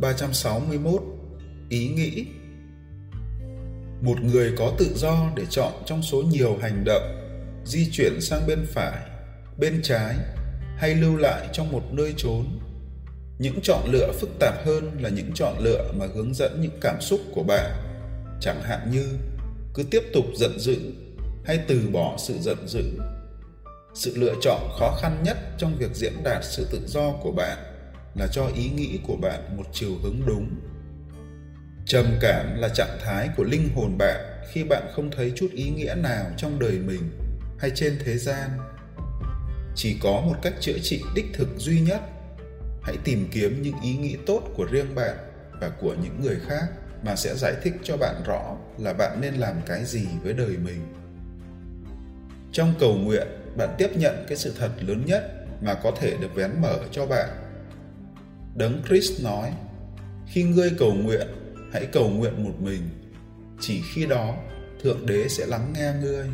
361 Ý nghĩ Một người có tự do để chọn trong số nhiều hành động di chuyển sang bên phải, bên trái hay lưu lại trong một nơi trốn. Những chọn lựa phức tạp hơn là những chọn lựa mà hướng dẫn những cảm xúc của bạn, chẳng hạn như cứ tiếp tục giận dữ hay từ bỏ sự giận dữ. Sự lựa chọn khó khăn nhất trong việc diễn đạt sự tự do của bạn là cho ý nghĩ của bạn một chiều hướng đúng. Trầm cảm là trạng thái của linh hồn bạn khi bạn không thấy chút ý nghĩa nào trong đời mình hay trên thế gian. Chỉ có một cách chữa trị đích thực duy nhất. Hãy tìm kiếm những ý nghĩ tốt của riêng bạn và của những người khác mà sẽ giải thích cho bạn rõ là bạn nên làm cái gì với đời mình. Trong cầu nguyện, bạn tiếp nhận cái sự thật lớn nhất mà có thể được vén mở cho bạn đấng Christ nói, khi ngươi cầu nguyện, hãy cầu nguyện một mình, chỉ khi đó thượng đế sẽ lắng nghe ngươi.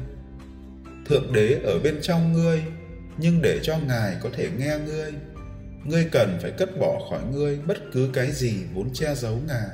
Thượng đế ở bên trong ngươi, nhưng để cho ngài có thể nghe ngươi. Ngươi cần phải cất bỏ khỏi ngươi bất cứ cái gì vốn che giấu ngài.